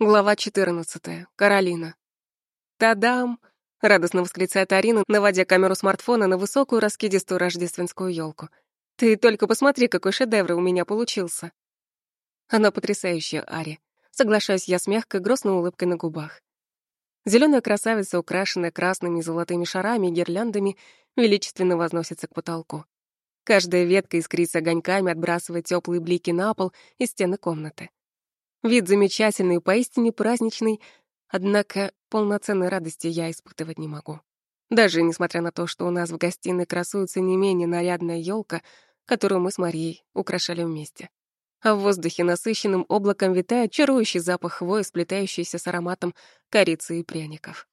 Глава 14. Каролина. «Та-дам!» — радостно восклицает Арина, наводя камеру смартфона на высокую раскидистую рождественскую елку. «Ты только посмотри, какой шедевр у меня получился!» Она потрясающая, Ари. Соглашаюсь я с мягкой, грустной улыбкой на губах. Зеленая красавица, украшенная красными и золотыми шарами и гирляндами, величественно возносится к потолку. Каждая ветка искрится огоньками, отбрасывая теплые блики на пол и стены комнаты. Вид замечательный, поистине праздничный, однако полноценной радости я испытывать не могу. Даже несмотря на то, что у нас в гостиной красуется не менее нарядная елка, которую мы с Марией украшали вместе. А в воздухе насыщенным облаком витает чарующий запах хвои, сплетающийся с ароматом корицы и пряников.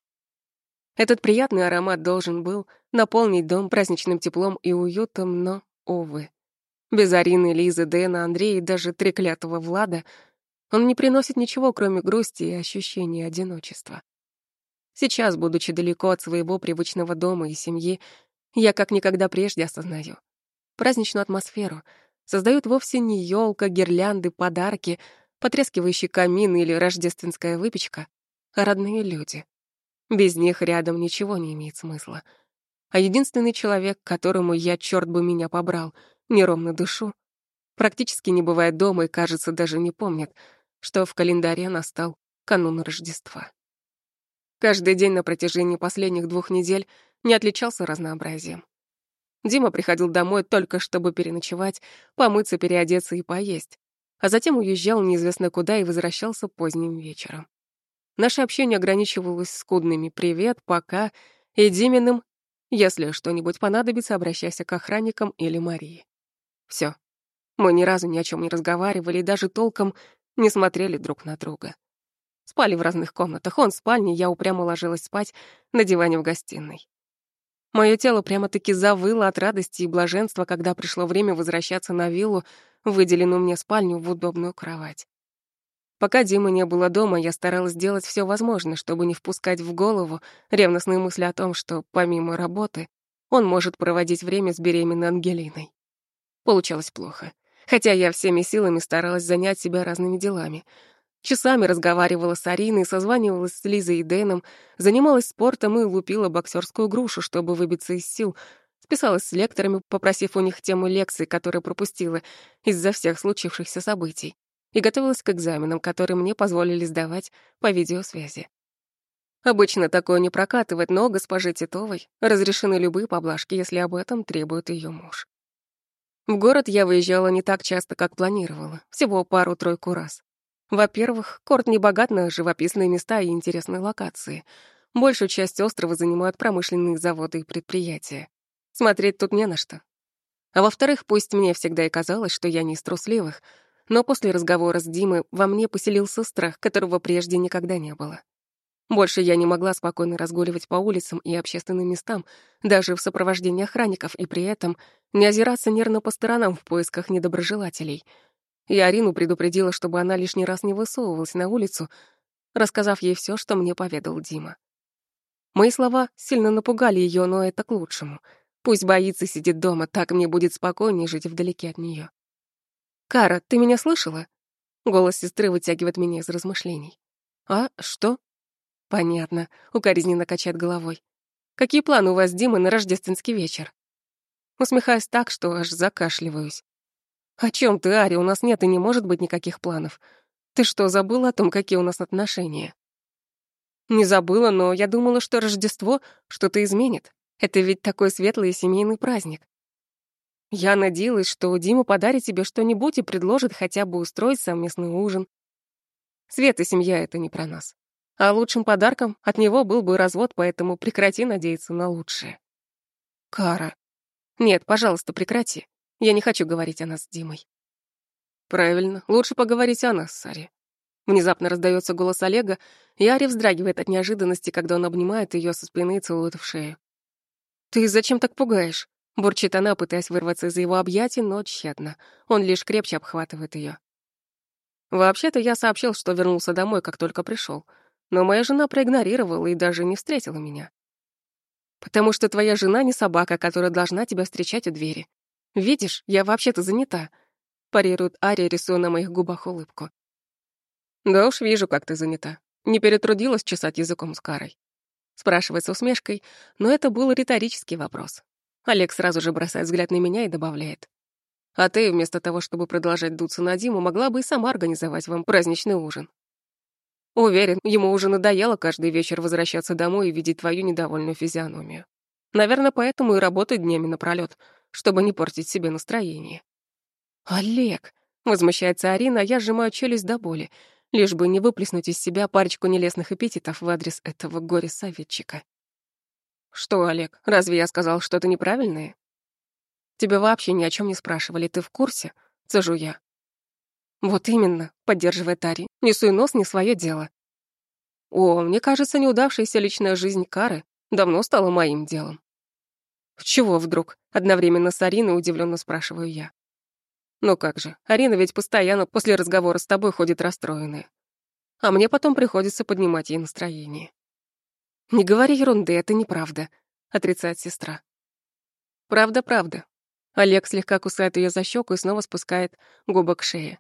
Этот приятный аромат должен был наполнить дом праздничным теплом и уютом, но, увы. Без Арины, Лизы, Дэна, Андрея и даже треклятого Влада — он не приносит ничего, кроме грусти и ощущения одиночества. Сейчас, будучи далеко от своего привычного дома и семьи, я как никогда прежде осознаю. Праздничную атмосферу создают вовсе не елка, гирлянды, подарки, потрескивающий камин или рождественская выпечка, а родные люди. Без них рядом ничего не имеет смысла. А единственный человек, которому я, черт бы меня побрал, неровно душу, практически не бывает дома и, кажется, даже не помнит — что в календаре настал канун Рождества. Каждый день на протяжении последних двух недель не отличался разнообразием. Дима приходил домой только чтобы переночевать, помыться, переодеться и поесть, а затем уезжал неизвестно куда и возвращался поздним вечером. Наше общение ограничивалось скудными «привет», «пока» и Диминым «если что-нибудь понадобится, обращайся к охранникам или Марии». Все. Мы ни разу ни о чем не разговаривали и даже толком не смотрели друг на друга. Спали в разных комнатах. Он в спальне, я упрямо ложилась спать на диване в гостиной. Моё тело прямо-таки завыло от радости и блаженства, когда пришло время возвращаться на виллу, выделенную мне спальню в удобную кровать. Пока Димы не было дома, я старалась сделать все возможное, чтобы не впускать в голову ревностные мысли о том, что, помимо работы, он может проводить время с беременной Ангелиной. Получалось плохо хотя я всеми силами старалась занять себя разными делами. Часами разговаривала с Ариной, созванивалась с Лизой и Дэном, занималась спортом и лупила боксерскую грушу, чтобы выбиться из сил, списалась с лекторами, попросив у них тему лекций, которые пропустила из-за всех случившихся событий, и готовилась к экзаменам, которые мне позволили сдавать по видеосвязи. Обычно такое не прокатывает, но госпоже Титовой разрешены любые поблажки, если об этом требует ее муж. В город я выезжала не так часто, как планировала, всего пару-тройку раз. Во-первых, Корт не богат на живописные места и интересные локации. Большую часть острова занимают промышленные заводы и предприятия. Смотреть тут не на что. А во-вторых, пусть мне всегда и казалось, что я не из трусливых, но после разговора с Димой во мне поселился страх, которого прежде никогда не было. Больше я не могла спокойно разгуливать по улицам и общественным местам, даже в сопровождении охранников, и при этом не озираться нервно по сторонам в поисках недоброжелателей. Я Арину предупредила, чтобы она лишний раз не высовывалась на улицу, рассказав ей все, что мне поведал Дима. Мои слова сильно напугали ее, но это к лучшему. Пусть боится, сидит дома, так мне будет спокойнее жить вдалеке от нее. «Кара, ты меня слышала?» Голос сестры вытягивает меня из размышлений. «А, что?» Понятно, укоризненно качает головой. Какие планы у вас, Дима, на рождественский вечер? Усмехаюсь так, что аж закашливаюсь. О чем ты, Ари? У нас нет и не может быть никаких планов. Ты что, забыла о том, какие у нас отношения? Не забыла, но я думала, что Рождество что-то изменит. Это ведь такой светлый семейный праздник. Я надеялась, что Дима подарит тебе что-нибудь и предложит хотя бы устроить совместный ужин. Свет и семья — это не про нас. А лучшим подарком от него был бы развод, поэтому прекрати надеяться на лучшее. Кара. Нет, пожалуйста, прекрати. Я не хочу говорить о нас с Димой. Правильно, лучше поговорить о нас с Ари. Внезапно раздается голос Олега, и Ари вздрагивает от неожиданности, когда он обнимает ее со спины и целует в шею. «Ты зачем так пугаешь?» — бурчит она, пытаясь вырваться из его объятий, но тщетно. Он лишь крепче обхватывает ее. Вообще-то я сообщил, что вернулся домой, как только пришел но моя жена проигнорировала и даже не встретила меня. Потому что твоя жена не собака, которая должна тебя встречать у двери. Видишь, я вообще-то занята, парирует Ария, рисуя на моих губах улыбку. Да уж вижу, как ты занята. Не перетрудилась чесать языком с Карой. Спрашивает с усмешкой, но это был риторический вопрос. Олег сразу же бросает взгляд на меня и добавляет. А ты, вместо того, чтобы продолжать дуться на Диму, могла бы и сама организовать вам праздничный ужин. Уверен, ему уже надоело каждый вечер возвращаться домой и видеть твою недовольную физиономию. Наверное, поэтому и работает днями напролёт, чтобы не портить себе настроение. «Олег!» — возмущается Арина, а я сжимаю челюсть до боли, лишь бы не выплеснуть из себя парочку нелестных эпитетов в адрес этого горе-советчика. «Что, Олег, разве я сказал что-то неправильное?» «Тебя вообще ни о чем не спрашивали, ты в курсе?» — цежу я. «Вот именно», — поддерживает Ари, — «не суй нос, не свое дело». «О, мне кажется, неудавшаяся личная жизнь Кары давно стала моим делом». «В чего вдруг?» — одновременно с Ариной удивленно спрашиваю я. Ну как же, Арина ведь постоянно после разговора с тобой ходит расстроенная. А мне потом приходится поднимать ей настроение. Не говори ерунды, это неправда, отрицает сестра. Правда, правда. Олег слегка кусает ее за щеку и снова спускает губы к шее.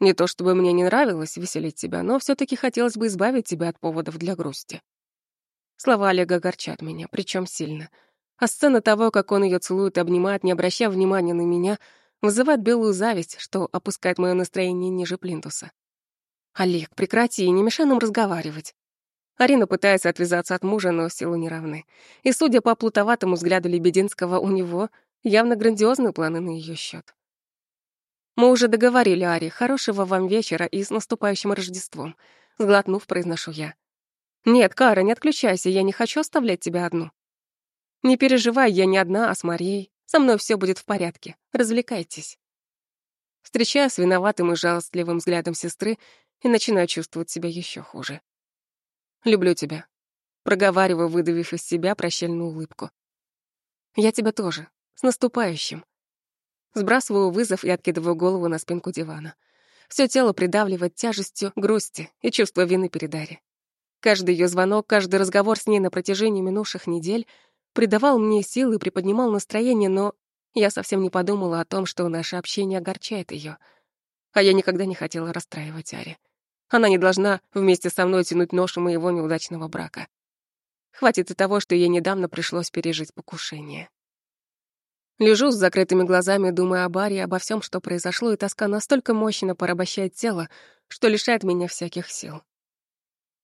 Не то чтобы мне не нравилось веселить тебя, но все таки хотелось бы избавить тебя от поводов для грусти. Слова Олега огорчат меня, причем сильно. А сцена того, как он ее целует и обнимает, не обращая внимания на меня — вызывает белую зависть, что опускает мое настроение ниже плинтуса. «Олег, прекрати, не мешай нам разговаривать». Арина пытается отвязаться от мужа, но силы не равны. И, судя по плутоватому взгляду Лебединского, у него явно грандиозные планы на ее счет. «Мы уже договорили, Ари, хорошего вам вечера и с наступающим Рождеством», — сглотнув, произношу я. «Нет, Кара, не отключайся, я не хочу оставлять тебя одну». «Не переживай, я не одна, а с Марией. Со мной все будет в порядке. Развлекайтесь. Встречаю с виноватым и жалостливым взглядом сестры и начинаю чувствовать себя еще хуже. Люблю тебя. Проговариваю, выдавив из себя прощальную улыбку. Я тебя тоже. С наступающим. Сбрасываю вызов и откидываю голову на спинку дивана. Все тело придавливает тяжестью грусти и чувство вины перед Ари. Каждый ее звонок, каждый разговор с ней на протяжении минувших недель придавал мне силы и приподнимал настроение, но я совсем не подумала о том, что наше общение огорчает ее. А я никогда не хотела расстраивать Ари. Она не должна вместе со мной тянуть ношу моего неудачного брака. Хватит и того, что ей недавно пришлось пережить покушение. Лежу с закрытыми глазами, думая об Аре, обо всем, что произошло, и тоска настолько мощно порабощает тело, что лишает меня всяких сил.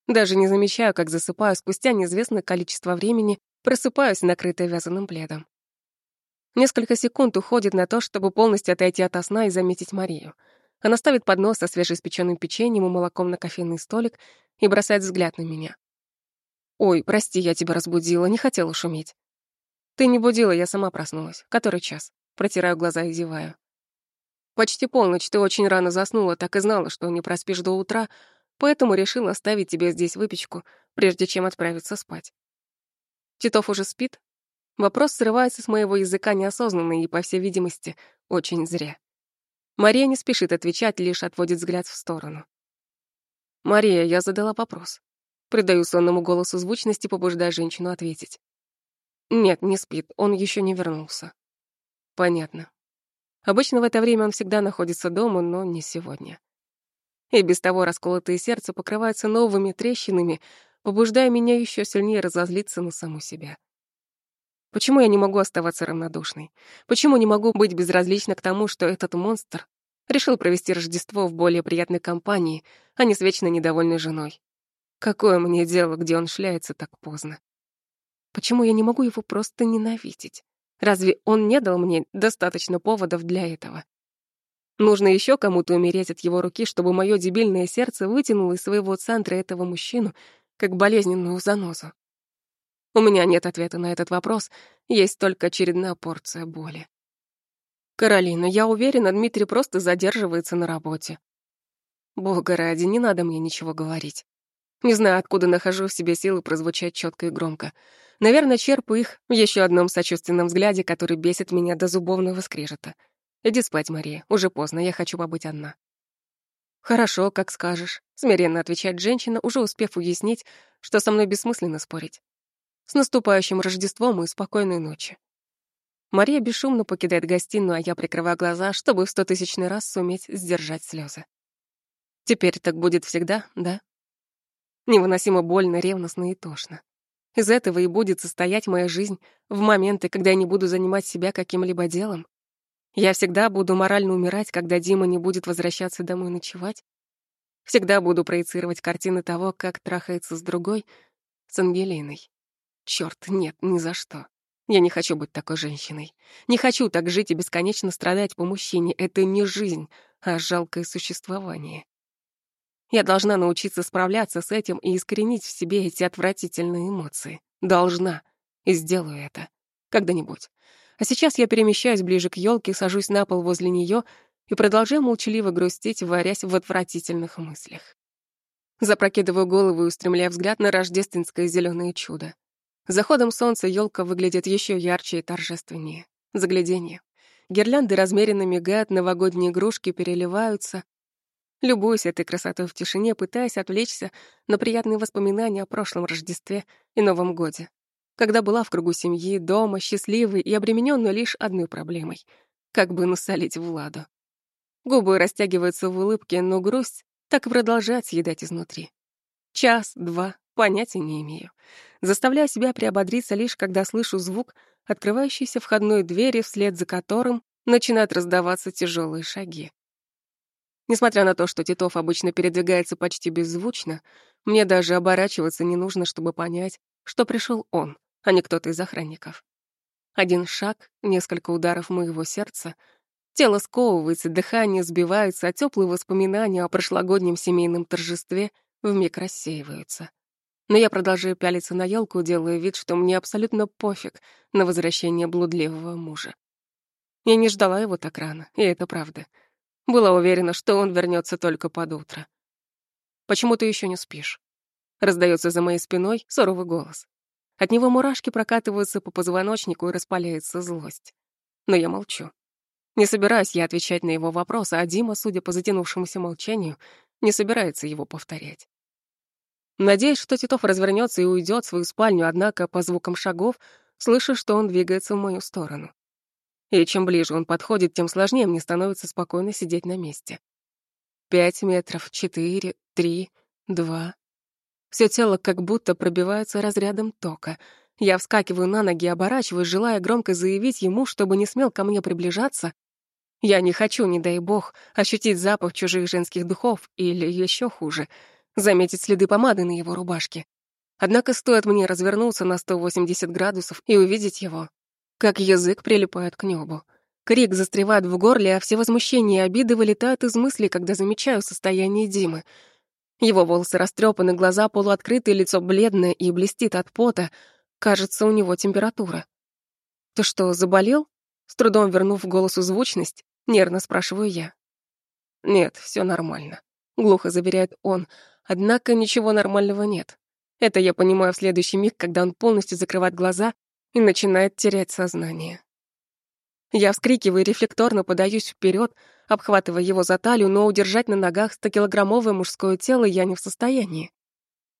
Даже не замечаю, как засыпаю спустя неизвестное количество времени, Просыпаюсь, накрытая вязаным пледом. Несколько секунд уходит на то, чтобы полностью отойти от сна и заметить Марию. Она ставит поднос со свежеиспеченным печеньем и молоком на кофейный столик и бросает взгляд на меня. «Ой, прости, я тебя разбудила, не хотела шуметь». «Ты не будила, я сама проснулась. Который час?» Протираю глаза и зеваю. «Почти полночь, ты очень рано заснула, так и знала, что не проспишь до утра, поэтому решила оставить тебе здесь выпечку, прежде чем отправиться спать. Титов уже спит? Вопрос срывается с моего языка неосознанно и, по всей видимости, очень зря. Мария не спешит отвечать, лишь отводит взгляд в сторону. «Мария, я задала вопрос». Придаю сонному голосу звучности, побуждая женщину ответить. «Нет, не спит, он еще не вернулся». «Понятно. Обычно в это время он всегда находится дома, но не сегодня». И без того расколотое сердце покрывается новыми трещинами, побуждая меня еще сильнее разозлиться на саму себя. Почему я не могу оставаться равнодушной? Почему не могу быть безразлична к тому, что этот монстр решил провести Рождество в более приятной компании, а не с вечно недовольной женой? Какое мне дело, где он шляется так поздно? Почему я не могу его просто ненавидеть? Разве он не дал мне достаточно поводов для этого? Нужно еще кому-то умереть от его руки, чтобы мое дебильное сердце вытянуло из своего центра этого мужчину как болезненную занозу. У меня нет ответа на этот вопрос, есть только очередная порция боли. Каролина, я уверена, Дмитрий просто задерживается на работе. Бога ради, не надо мне ничего говорить. Не знаю, откуда нахожу в себе силы прозвучать четко и громко. Наверное, черпаю их в еще одном сочувственном взгляде, который бесит меня до зубовного скрежета. Иди спать, Мария, уже поздно, я хочу побыть одна. «Хорошо, как скажешь», — смиренно отвечает женщина, уже успев уяснить, что со мной бессмысленно спорить. «С наступающим Рождеством и спокойной ночи». Мария бесшумно покидает гостиную, а я прикрываю глаза, чтобы в стотысячный раз суметь сдержать слезы. Теперь так будет всегда, да? Невыносимо больно, ревностно и тошно. Из этого и будет состоять моя жизнь в моменты, когда я не буду занимать себя каким-либо делом. Я всегда буду морально умирать, когда Дима не будет возвращаться домой ночевать. Всегда буду проецировать картины того, как трахается с другой, с Ангелиной. Чёрт, нет, ни за что. Я не хочу быть такой женщиной. Не хочу так жить и бесконечно страдать по мужчине. Это не жизнь, а жалкое существование. Я должна научиться справляться с этим и искоренить в себе эти отвратительные эмоции. Должна. И сделаю это. Когда-нибудь. А сейчас я перемещаюсь ближе к елке, сажусь на пол возле нее и продолжаю молчаливо грустить, варясь в отвратительных мыслях. Запрокидываю голову и устремляю взгляд на рождественское зеленое чудо. Заходом солнца елка выглядит еще ярче и торжественнее. Загляденье. Гирлянды размеренно мигают, новогодние игрушки переливаются, Любуюсь этой красотой в тишине, пытаясь отвлечься на приятные воспоминания о прошлом Рождестве и Новом Годе, когда была в кругу семьи, дома, счастливой и обремененной лишь одной проблемой — как бы насолить Владу. Губы растягиваются в улыбке, но грусть так и продолжает съедать изнутри. Час, два, понятия не имею. Заставляю себя приободриться лишь, когда слышу звук открывающейся входной двери, вслед за которым начинают раздаваться тяжелые шаги. Несмотря на то, что Титов обычно передвигается почти беззвучно, мне даже оборачиваться не нужно, чтобы понять, что пришел он, а не кто-то из охранников. Один шаг, несколько ударов моего сердца, тело сковывается, дыхание сбивается, а теплые воспоминания о прошлогоднем семейном торжестве вмиг рассеиваются. Но я продолжаю пялиться на елку, делая вид, что мне абсолютно пофиг на возвращение блудливого мужа. Я не ждала его так рано, и это правда — была уверена, что он вернется только под утро. «Почему ты еще не спишь?» Раздается за моей спиной суровый голос. От него мурашки прокатываются по позвоночнику и распаляется злость. Но я молчу. Не собираюсь я отвечать на его вопросы, а Дима, судя по затянувшемуся молчанию, не собирается его повторять. Надеюсь, что Титов развернется и уйдет в свою спальню, однако по звукам шагов слышу, что он двигается в мою сторону. И чем ближе он подходит, тем сложнее мне становится спокойно сидеть на месте. Пять метров, четыре, три, два. Все тело как будто пробивается разрядом тока. Я вскакиваю на ноги, оборачиваюсь, желая громко заявить ему, чтобы не смел ко мне приближаться. Я не хочу, не дай бог, ощутить запах чужих женских духов или еще хуже, заметить следы помады на его рубашке. Однако стоит мне развернуться на 180 градусов и увидеть его, как язык прилипает к небу. Крик застревает в горле, а все возмущения и обиды вылетают из мысли, когда замечаю состояние Димы. Его волосы растрепаны, глаза полуоткрыты, лицо бледное и блестит от пота. Кажется, у него температура. «Ты что, заболел?» С трудом вернув голосу звучность, нервно спрашиваю я. «Нет, все нормально», — глухо заверяет он. Однако ничего нормального нет. Это я понимаю в следующий миг, когда он полностью закрывает глаза и начинает терять сознание. Я вскрикиваю и рефлекторно подаюсь вперед, обхватывая его за талию, но удержать на ногах 100-килограммовое мужское тело я не в состоянии.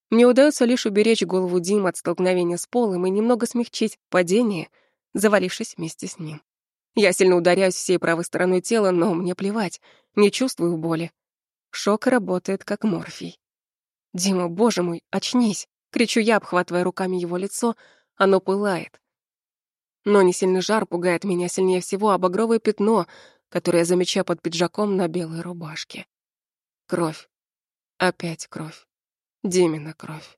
Мне удается лишь уберечь голову Димы от столкновения с полом и немного смягчить падение, завалившись вместе с ним. Я сильно ударяюсь всей правой стороной тела, но мне плевать, не чувствую боли. Шок работает как морфий. «Дима, боже мой, очнись!» — кричу я, обхватывая руками его лицо, оно пылает. Но не сильный жар пугает меня сильнее всего, а багровое пятно, которое я замечаю под пиджаком на белой рубашке. Кровь. Опять кровь. Димина кровь.